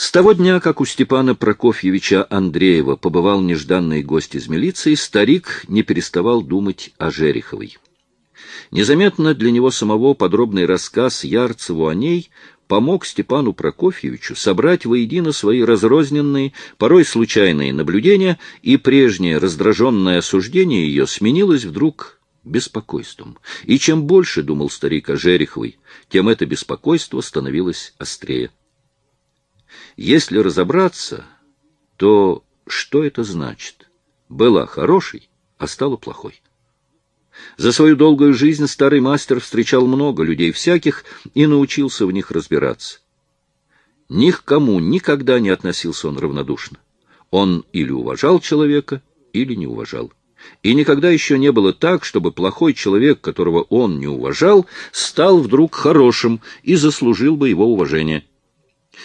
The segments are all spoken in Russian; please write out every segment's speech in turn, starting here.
С того дня, как у Степана Прокофьевича Андреева побывал нежданный гость из милиции, старик не переставал думать о Жереховой. Незаметно для него самого подробный рассказ Ярцеву о ней помог Степану Прокофьевичу собрать воедино свои разрозненные, порой случайные наблюдения, и прежнее раздраженное осуждение ее сменилось вдруг беспокойством. И чем больше думал старик о Жереховой, тем это беспокойство становилось острее. Если разобраться, то что это значит? Была хорошей, а стала плохой. За свою долгую жизнь старый мастер встречал много людей всяких и научился в них разбираться. Ни к кому никогда не относился он равнодушно. Он или уважал человека, или не уважал. И никогда еще не было так, чтобы плохой человек, которого он не уважал, стал вдруг хорошим и заслужил бы его уважение.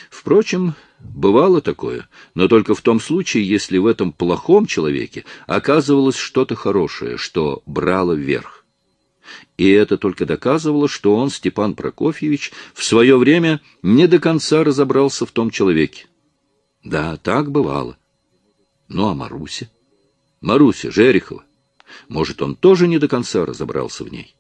Впрочем, бывало такое, но только в том случае, если в этом плохом человеке оказывалось что-то хорошее, что брало вверх. И это только доказывало, что он, Степан Прокофьевич, в свое время не до конца разобрался в том человеке. Да, так бывало. Ну, а Маруся? Маруся Жерехова. Может, он тоже не до конца разобрался в ней?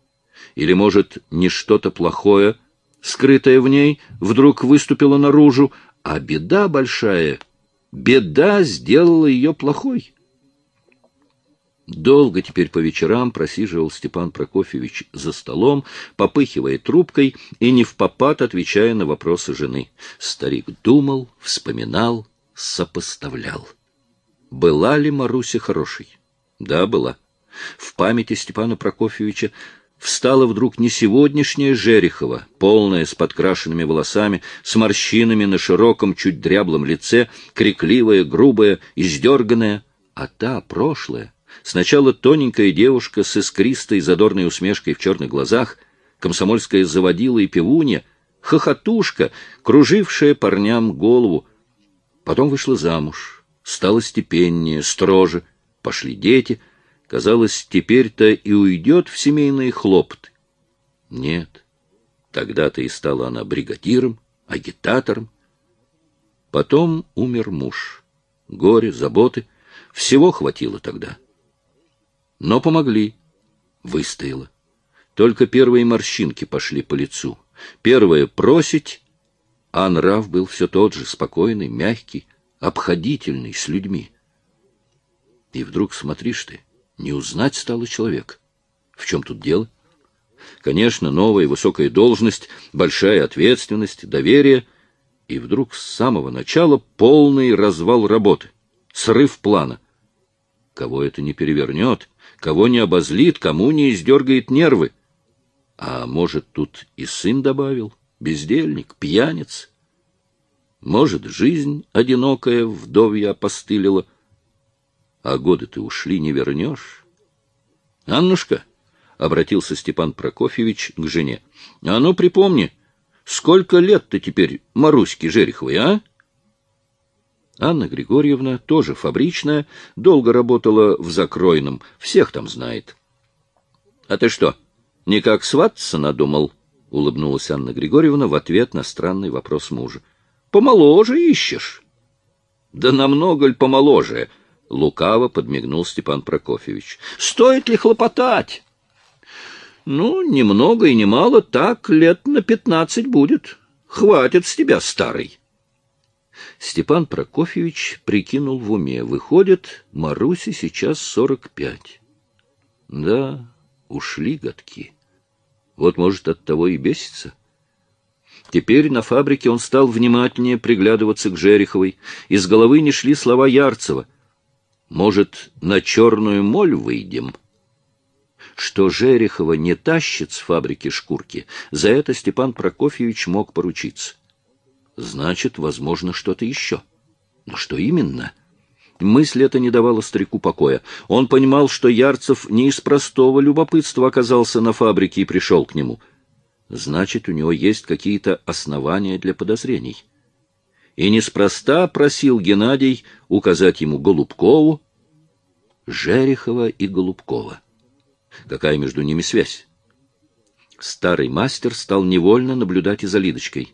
Или, может, не что-то плохое, скрытое в ней, вдруг выступило наружу, а беда большая, беда сделала ее плохой? Долго теперь по вечерам просиживал Степан Прокофьевич за столом, попыхивая трубкой и не в попад отвечая на вопросы жены. Старик думал, вспоминал, сопоставлял. Была ли Маруся хорошей? Да, была. В памяти Степана Прокофьевича встала вдруг не сегодняшняя Жерехова, полная, с подкрашенными волосами, с морщинами на широком, чуть дряблом лице, крикливая, грубая, издерганная, а та, прошлая, Сначала тоненькая девушка с искристой задорной усмешкой в черных глазах, комсомольская заводила и певунья, хохотушка, кружившая парням голову. Потом вышла замуж, стала степеннее, строже, пошли дети. Казалось, теперь-то и уйдет в семейные хлопоты. Нет, тогда-то и стала она бригадиром, агитатором. Потом умер муж. Горе, заботы — всего хватило тогда. Но помогли. Выстояла. Только первые морщинки пошли по лицу. Первое — просить, а нрав был все тот же, спокойный, мягкий, обходительный с людьми. И вдруг, смотришь ты, не узнать стало человек. В чем тут дело? Конечно, новая высокая должность, большая ответственность, доверие. И вдруг с самого начала полный развал работы, срыв плана. Кого это не перевернет — кого не обозлит, кому не издергает нервы. А может, тут и сын добавил, бездельник, пьяниц. Может, жизнь одинокая вдовья опостылила, а годы-то ушли, не вернешь. — Аннушка, — обратился Степан Прокофьевич к жене, — а ну припомни, сколько лет ты теперь Маруське Жереховой, а? — Анна Григорьевна, тоже фабричная, долго работала в Закройном, всех там знает. — А ты что, никак свататься надумал? — улыбнулась Анна Григорьевна в ответ на странный вопрос мужа. — Помоложе ищешь? — Да намного ли помоложе? — лукаво подмигнул Степан Прокофьевич. — Стоит ли хлопотать? — Ну, немного и немало, так лет на пятнадцать будет. Хватит с тебя, старый. — Степан Прокофьевич прикинул в уме. Выходит, Марусе сейчас сорок пять. Да, ушли годки. Вот, может, от того и бесится. Теперь на фабрике он стал внимательнее приглядываться к Жереховой. Из головы не шли слова Ярцева. Может, на черную моль выйдем? Что Жерехова не тащит с фабрики шкурки, за это Степан Прокофьевич мог поручиться. Значит, возможно, что-то еще. Но что именно? Мысль эта не давала старику покоя. Он понимал, что Ярцев не из простого любопытства оказался на фабрике и пришел к нему. Значит, у него есть какие-то основания для подозрений. И неспроста просил Геннадий указать ему Голубкову, Жерехова и Голубкова. Какая между ними связь? Старый мастер стал невольно наблюдать и за Лидочкой.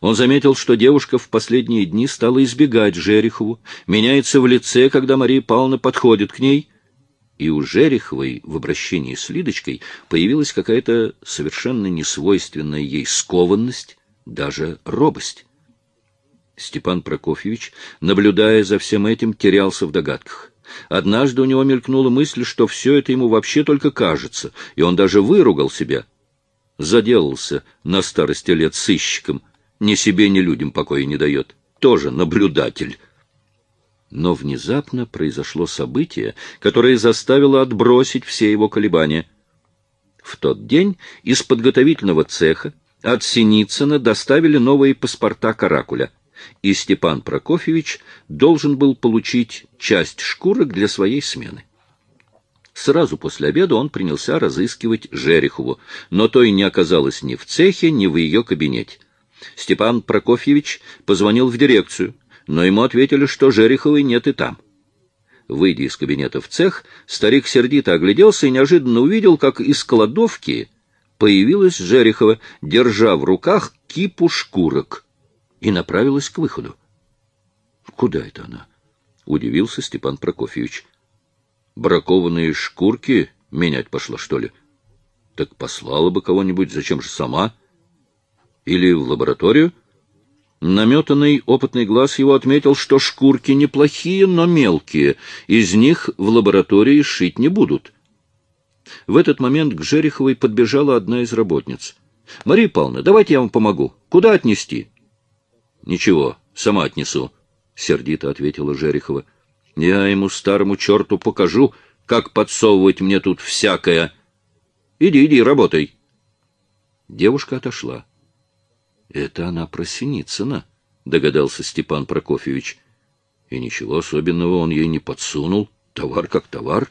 Он заметил, что девушка в последние дни стала избегать Жерехову, меняется в лице, когда Мария Павловна подходит к ней, и у Жереховой в обращении с Лидочкой появилась какая-то совершенно несвойственная ей скованность, даже робость. Степан Прокофьевич, наблюдая за всем этим, терялся в догадках. Однажды у него мелькнула мысль, что все это ему вообще только кажется, и он даже выругал себя. Заделался на старости лет сыщиком, ни себе, ни людям покоя не дает. Тоже наблюдатель. Но внезапно произошло событие, которое заставило отбросить все его колебания. В тот день из подготовительного цеха от Синицына доставили новые паспорта каракуля, и Степан Прокофьевич должен был получить часть шкурок для своей смены. Сразу после обеда он принялся разыскивать Жерехову, но то и не оказалось ни в цехе, ни в ее кабинете. Степан Прокофьевич позвонил в дирекцию, но ему ответили, что Жереховой нет и там. Выйдя из кабинета в цех, старик сердито огляделся и неожиданно увидел, как из кладовки появилась Жерехова, держа в руках кипу шкурок, и направилась к выходу. — Куда это она? — удивился Степан Прокофьевич. — Бракованные шкурки менять пошла, что ли? Так послала бы кого-нибудь, зачем же сама? — или в лабораторию? Наметанный опытный глаз его отметил, что шкурки неплохие, но мелкие. Из них в лаборатории шить не будут. В этот момент к Жереховой подбежала одна из работниц. — Мария Павловна, давайте я вам помогу. Куда отнести? — Ничего, сама отнесу, — сердито ответила Жерехова. — Я ему, старому черту, покажу, как подсовывать мне тут всякое. Иди, иди, работай. Девушка отошла. Это она про Синицына, догадался Степан Прокофьевич. И ничего особенного он ей не подсунул, товар как товар.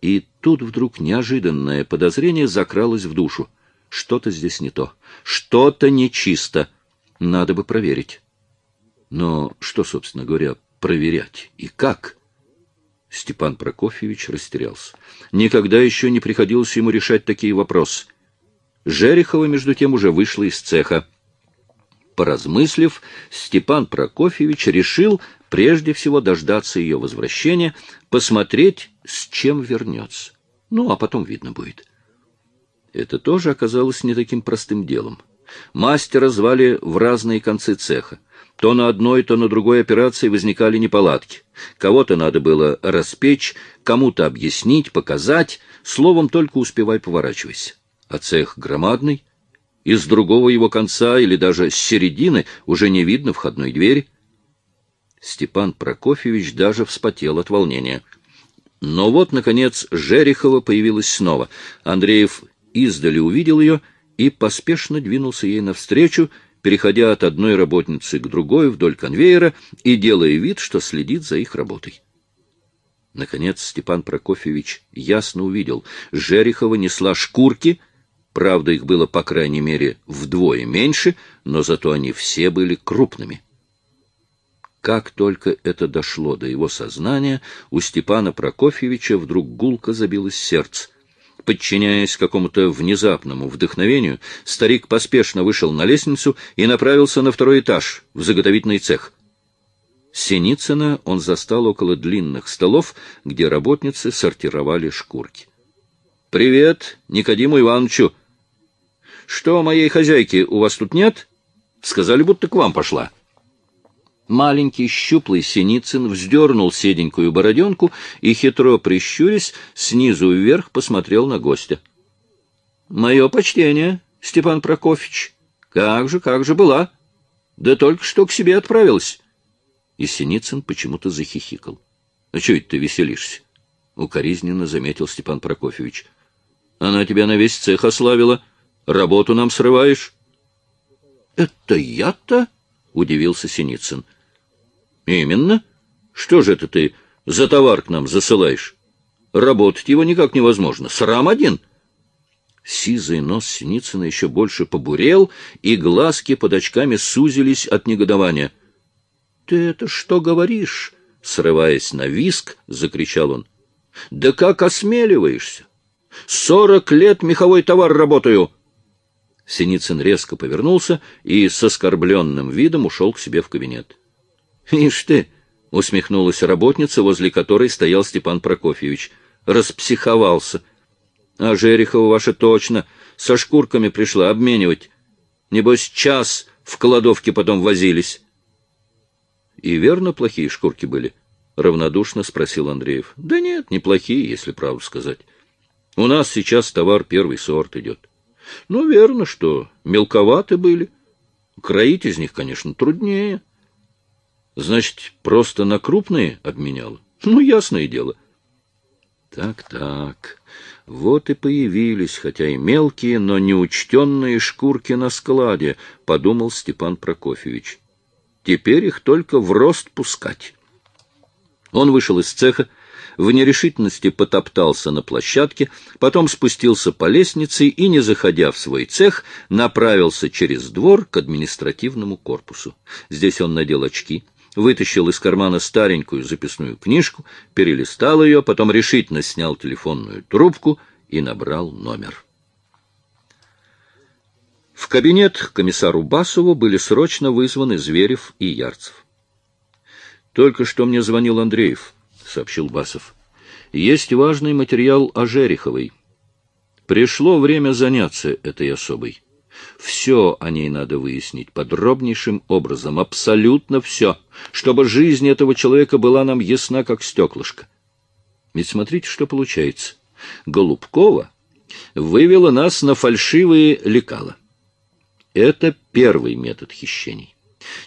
И тут вдруг неожиданное подозрение закралось в душу. Что-то здесь не то, что-то нечисто. Надо бы проверить. Но что, собственно говоря, проверять и как? Степан Прокофьевич растерялся. Никогда еще не приходилось ему решать такие вопросы. Жерехова, между тем, уже вышла из цеха. Поразмыслив, Степан Прокофьевич решил прежде всего дождаться ее возвращения, посмотреть, с чем вернется. Ну, а потом видно будет. Это тоже оказалось не таким простым делом. Мастера звали в разные концы цеха. То на одной, то на другой операции возникали неполадки. Кого-то надо было распечь, кому-то объяснить, показать, словом, только успевай поворачивайся а цех громадный, и с другого его конца или даже с середины уже не видно входной двери. Степан Прокофьевич даже вспотел от волнения. Но вот, наконец, Жерехова появилась снова. Андреев издали увидел ее и поспешно двинулся ей навстречу, переходя от одной работницы к другой вдоль конвейера и делая вид, что следит за их работой. Наконец Степан Прокофьевич ясно увидел. Жерехова несла шкурки — Правда, их было, по крайней мере, вдвое меньше, но зато они все были крупными. Как только это дошло до его сознания, у Степана Прокофьевича вдруг гулко забилось сердце. Подчиняясь какому-то внезапному вдохновению, старик поспешно вышел на лестницу и направился на второй этаж, в заготовительный цех. Синицына он застал около длинных столов, где работницы сортировали шкурки. — Привет, Никодиму Ивановичу! Что, моей хозяйки у вас тут нет? Сказали, будто к вам пошла. Маленький щуплый Синицын вздернул седенькую бороденку и, хитро прищурясь, снизу вверх посмотрел на гостя. — Мое почтение, Степан Прокофьевич. Как же, как же была. Да только что к себе отправилась. И Синицын почему-то захихикал. — А что это ты веселишься? — укоризненно заметил Степан Прокофьевич. — Она тебя на весь цех ославила. — Работу нам срываешь? — Это я-то? — удивился Синицын. — Именно. Что же это ты за товар к нам засылаешь? Работать его никак невозможно. Срам один. Сизый нос Синицына еще больше побурел, и глазки под очками сузились от негодования. — Ты это что говоришь? — срываясь на виск, закричал он. — Да как осмеливаешься? Сорок лет меховой товар работаю! — Синицын резко повернулся и с оскорбленным видом ушел к себе в кабинет. — Ишь ты! — усмехнулась работница, возле которой стоял Степан Прокофьевич. — Распсиховался. — А Жерехова ваша точно со шкурками пришла обменивать. Небось, час в кладовке потом возились. — И верно плохие шкурки были? — равнодушно спросил Андреев. — Да нет, неплохие, если правду сказать. У нас сейчас товар первый сорт идет. Ну, верно, что мелковаты были. Кроить из них, конечно, труднее. Значит, просто на крупные обменяла? Ну, ясное дело. Так-так, вот и появились, хотя и мелкие, но неучтенные шкурки на складе, подумал Степан Прокофьевич. Теперь их только в рост пускать. Он вышел из цеха, в нерешительности потоптался на площадке, потом спустился по лестнице и, не заходя в свой цех, направился через двор к административному корпусу. Здесь он надел очки, вытащил из кармана старенькую записную книжку, перелистал ее, потом решительно снял телефонную трубку и набрал номер. В кабинет комиссару Басову были срочно вызваны Зверев и Ярцев. «Только что мне звонил Андреев», — сообщил Басов. «Есть важный материал о Жереховой. Пришло время заняться этой особой. Все о ней надо выяснить подробнейшим образом, абсолютно все, чтобы жизнь этого человека была нам ясна, как стеклышко. Ведь смотрите, что получается. Голубкова вывела нас на фальшивые лекала. Это первый метод хищений.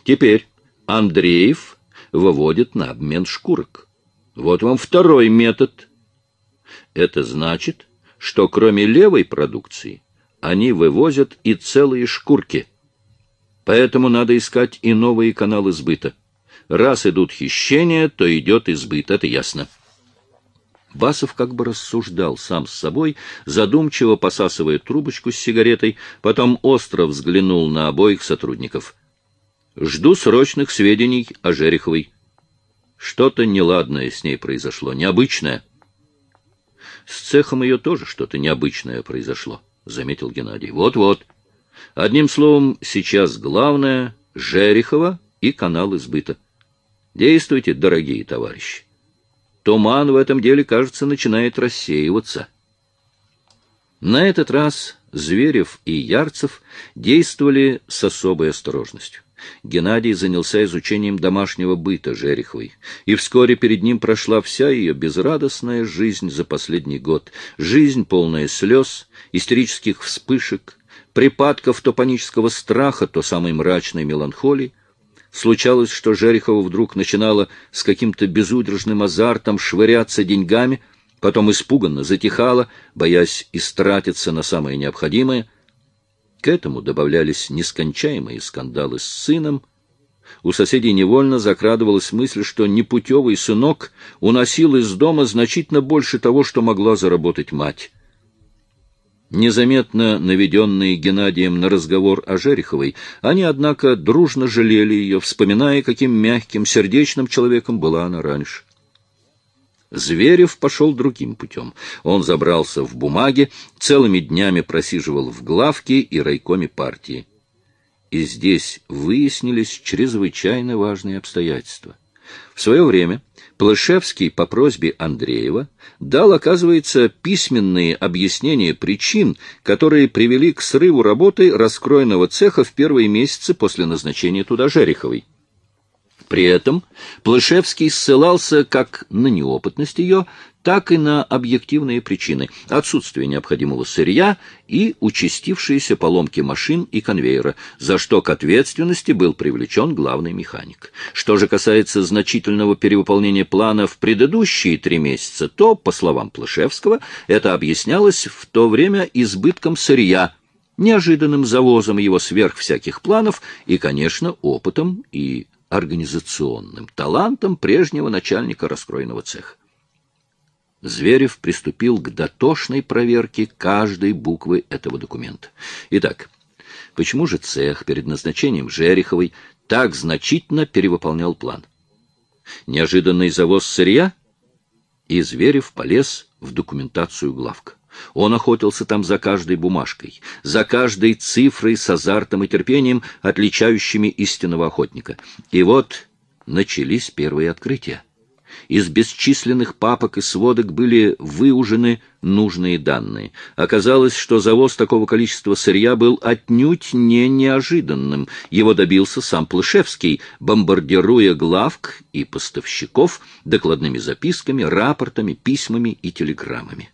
Теперь Андреев выводит на обмен шкурок. Вот вам второй метод. Это значит, что кроме левой продукции они вывозят и целые шкурки. Поэтому надо искать и новые каналы сбыта. Раз идут хищения, то идет и сбыт, это ясно. Басов как бы рассуждал сам с собой, задумчиво посасывая трубочку с сигаретой, потом остро взглянул на обоих сотрудников. «Жду срочных сведений о Жереховой. Что-то неладное с ней произошло, необычное». «С цехом ее тоже что-то необычное произошло», — заметил Геннадий. «Вот-вот. Одним словом, сейчас главное — Жерехова и канал избыта. Действуйте, дорогие товарищи. Туман в этом деле, кажется, начинает рассеиваться». На этот раз Зверев и Ярцев действовали с особой осторожностью. Геннадий занялся изучением домашнего быта Жереховой, и вскоре перед ним прошла вся ее безрадостная жизнь за последний год, жизнь полная слез, истерических вспышек, припадков то панического страха, то самой мрачной меланхолии. Случалось, что Жерехова вдруг начинала с каким-то безудержным азартом швыряться деньгами, потом испуганно затихала, боясь истратиться на самое необходимое — к этому добавлялись нескончаемые скандалы с сыном. У соседей невольно закрадывалась мысль, что непутевый сынок уносил из дома значительно больше того, что могла заработать мать. Незаметно наведенные Геннадием на разговор о Жереховой, они, однако, дружно жалели ее, вспоминая, каким мягким, сердечным человеком была она раньше. Зверев пошел другим путем. Он забрался в бумаги, целыми днями просиживал в главке и райкоме партии. И здесь выяснились чрезвычайно важные обстоятельства. В свое время Плышевский по просьбе Андреева дал, оказывается, письменные объяснения причин, которые привели к срыву работы раскроенного цеха в первые месяцы после назначения туда Жереховой. При этом Плышевский ссылался как на неопытность ее, так и на объективные причины – отсутствие необходимого сырья и участившиеся поломки машин и конвейера, за что к ответственности был привлечен главный механик. Что же касается значительного перевыполнения плана в предыдущие три месяца, то, по словам Плышевского, это объяснялось в то время избытком сырья, неожиданным завозом его сверх всяких планов и, конечно, опытом и организационным талантом прежнего начальника раскроенного цеха. Зверев приступил к дотошной проверке каждой буквы этого документа. Итак, почему же цех перед назначением Жереховой так значительно перевыполнял план? Неожиданный завоз сырья? И Зверев полез в документацию главка. Он охотился там за каждой бумажкой, за каждой цифрой с азартом и терпением, отличающими истинного охотника. И вот начались первые открытия. Из бесчисленных папок и сводок были выужены нужные данные. Оказалось, что завоз такого количества сырья был отнюдь не неожиданным. Его добился сам Плышевский, бомбардируя главк и поставщиков докладными записками, рапортами, письмами и телеграммами.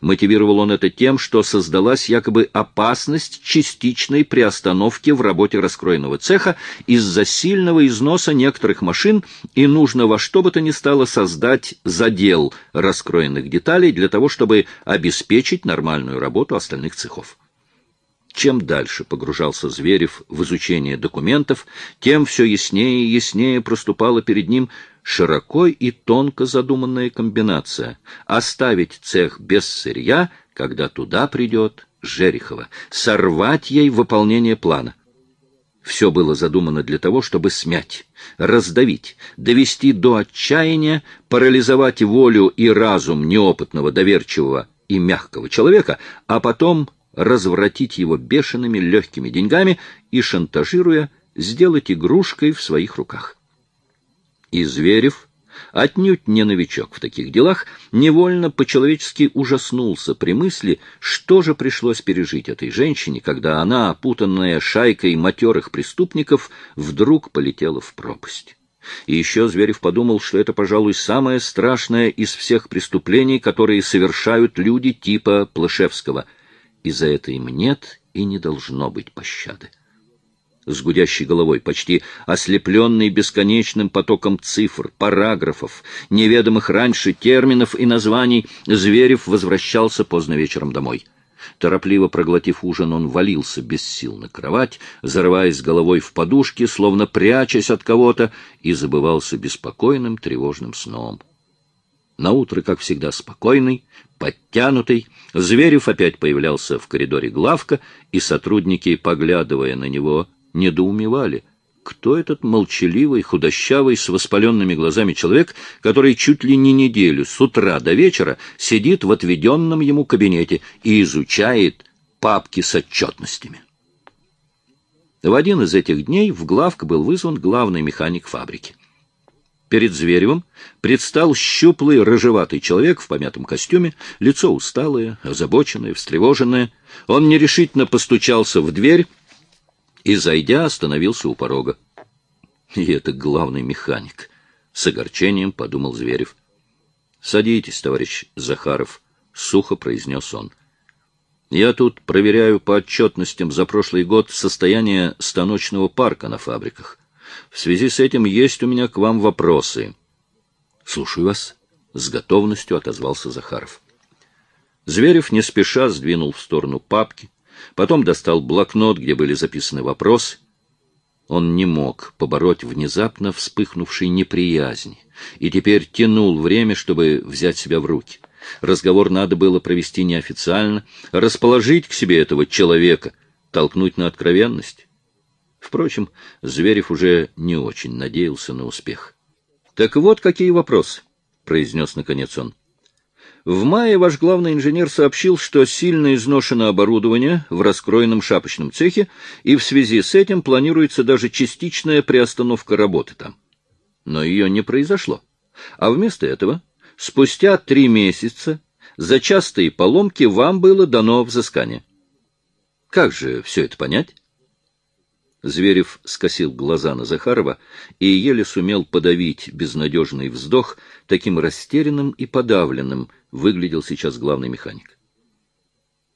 Мотивировал он это тем, что создалась якобы опасность частичной приостановки в работе раскроенного цеха из-за сильного износа некоторых машин, и нужно во что бы то ни стало создать задел раскроенных деталей для того, чтобы обеспечить нормальную работу остальных цехов. Чем дальше погружался Зверев в изучение документов, тем все яснее и яснее проступала перед ним широко и тонко задуманная комбинация — оставить цех без сырья, когда туда придет Жерехова, сорвать ей выполнение плана. Все было задумано для того, чтобы смять, раздавить, довести до отчаяния, парализовать волю и разум неопытного, доверчивого и мягкого человека, а потом развратить его бешеными легкими деньгами и, шантажируя, сделать игрушкой в своих руках. И Зверев, отнюдь не новичок в таких делах, невольно по-человечески ужаснулся при мысли, что же пришлось пережить этой женщине, когда она, опутанная шайкой матерых преступников, вдруг полетела в пропасть. И еще Зверев подумал, что это, пожалуй, самое страшное из всех преступлений, которые совершают люди типа Плашевского. И за это им нет и не должно быть пощады с гудящей головой, почти ослепленный бесконечным потоком цифр, параграфов, неведомых раньше терминов и названий, Зверев возвращался поздно вечером домой. Торопливо проглотив ужин, он валился без сил на кровать, зарываясь головой в подушки, словно прячась от кого-то, и забывался беспокойным тревожным сном. Наутро, как всегда, спокойный, подтянутый, Зверев опять появлялся в коридоре главка, и сотрудники, поглядывая на него, недоумевали, кто этот молчаливый, худощавый, с воспаленными глазами человек, который чуть ли не неделю, с утра до вечера, сидит в отведенном ему кабинете и изучает папки с отчетностями. В один из этих дней в главк был вызван главный механик фабрики. Перед Зверевым предстал щуплый, рыжеватый человек в помятом костюме, лицо усталое, озабоченное, встревоженное. Он нерешительно постучался в дверь, и, зайдя, остановился у порога. И это главный механик. С огорчением подумал Зверев. — Садитесь, товарищ Захаров, — сухо произнес он. — Я тут проверяю по отчетностям за прошлый год состояние станочного парка на фабриках. В связи с этим есть у меня к вам вопросы. — Слушаю вас, — с готовностью отозвался Захаров. Зверев не спеша сдвинул в сторону папки, Потом достал блокнот, где были записаны вопросы. Он не мог побороть внезапно вспыхнувшей неприязни, и теперь тянул время, чтобы взять себя в руки. Разговор надо было провести неофициально, расположить к себе этого человека, толкнуть на откровенность. Впрочем, Зверев уже не очень надеялся на успех. — Так вот какие вопросы, — произнес наконец он. В мае ваш главный инженер сообщил, что сильно изношено оборудование в раскроенном шапочном цехе, и в связи с этим планируется даже частичная приостановка работы там. Но ее не произошло. А вместо этого, спустя три месяца, за частые поломки вам было дано взыскание. Как же все это понять? Зверев скосил глаза на Захарова и еле сумел подавить безнадежный вздох, таким растерянным и подавленным выглядел сейчас главный механик.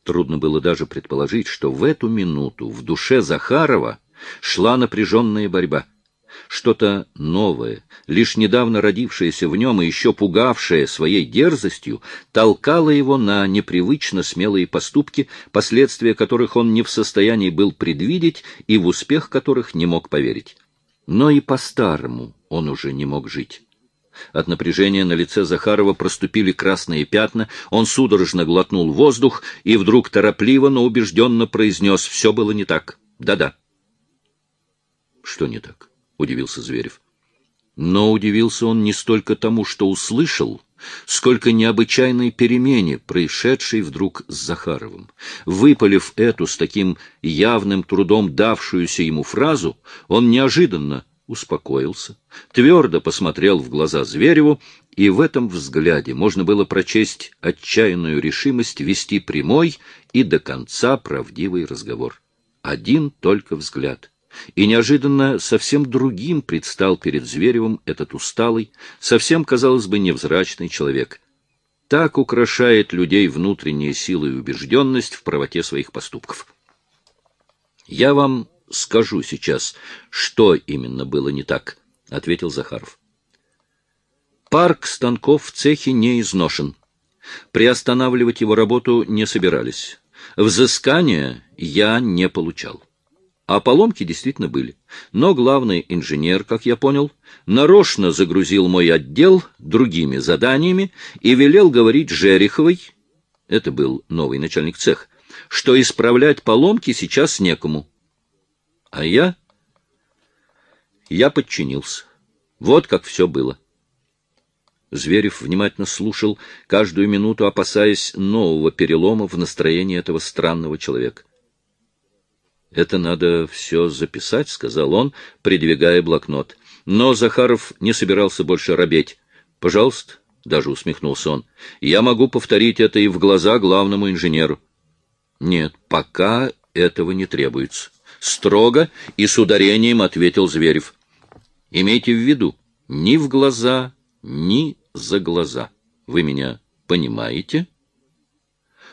Трудно было даже предположить, что в эту минуту в душе Захарова шла напряженная борьба — что-то новое, лишь недавно родившееся в нем и еще пугавшее своей дерзостью, толкало его на непривычно смелые поступки, последствия которых он не в состоянии был предвидеть и в успех которых не мог поверить. Но и по-старому он уже не мог жить. От напряжения на лице Захарова проступили красные пятна, он судорожно глотнул воздух и вдруг торопливо, но убежденно произнес «все было не так». Да-да. Что не так? Удивился Зверев. Но удивился он не столько тому, что услышал, сколько необычайной перемене, происшедшей вдруг с Захаровым. Выпалив эту с таким явным трудом давшуюся ему фразу, он неожиданно успокоился, твердо посмотрел в глаза Звереву, и в этом взгляде можно было прочесть отчаянную решимость вести прямой и до конца правдивый разговор. Один только взгляд. И неожиданно совсем другим предстал перед Зверевым этот усталый, совсем, казалось бы, невзрачный человек. Так украшает людей внутренняя сила и убежденность в правоте своих поступков. «Я вам скажу сейчас, что именно было не так», — ответил Захаров. Парк станков в цехе не изношен. Приостанавливать его работу не собирались. Взыскания я не получал. А поломки действительно были. Но главный инженер, как я понял, нарочно загрузил мой отдел другими заданиями и велел говорить Жериховой, это был новый начальник цеха, что исправлять поломки сейчас некому. А я... Я подчинился. Вот как все было. Зверев внимательно слушал, каждую минуту опасаясь нового перелома в настроении этого странного человека. «Это надо все записать», — сказал он, придвигая блокнот. Но Захаров не собирался больше робеть. «Пожалуйста», — даже усмехнулся он, — «я могу повторить это и в глаза главному инженеру». «Нет, пока этого не требуется». Строго и с ударением ответил Зверев. «Имейте в виду, ни в глаза, ни за глаза. Вы меня понимаете?»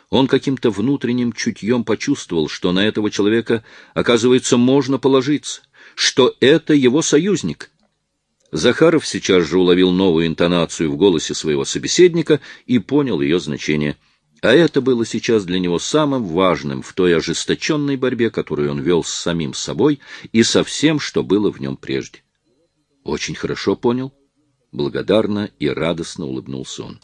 Он каким-то внутренним чутьем почувствовал, что на этого человека, оказывается, можно положиться, что это его союзник. Захаров сейчас же уловил новую интонацию в голосе своего собеседника и понял ее значение. А это было сейчас для него самым важным в той ожесточенной борьбе, которую он вел с самим собой и со всем, что было в нем прежде. Очень хорошо понял. Благодарно и радостно улыбнулся он.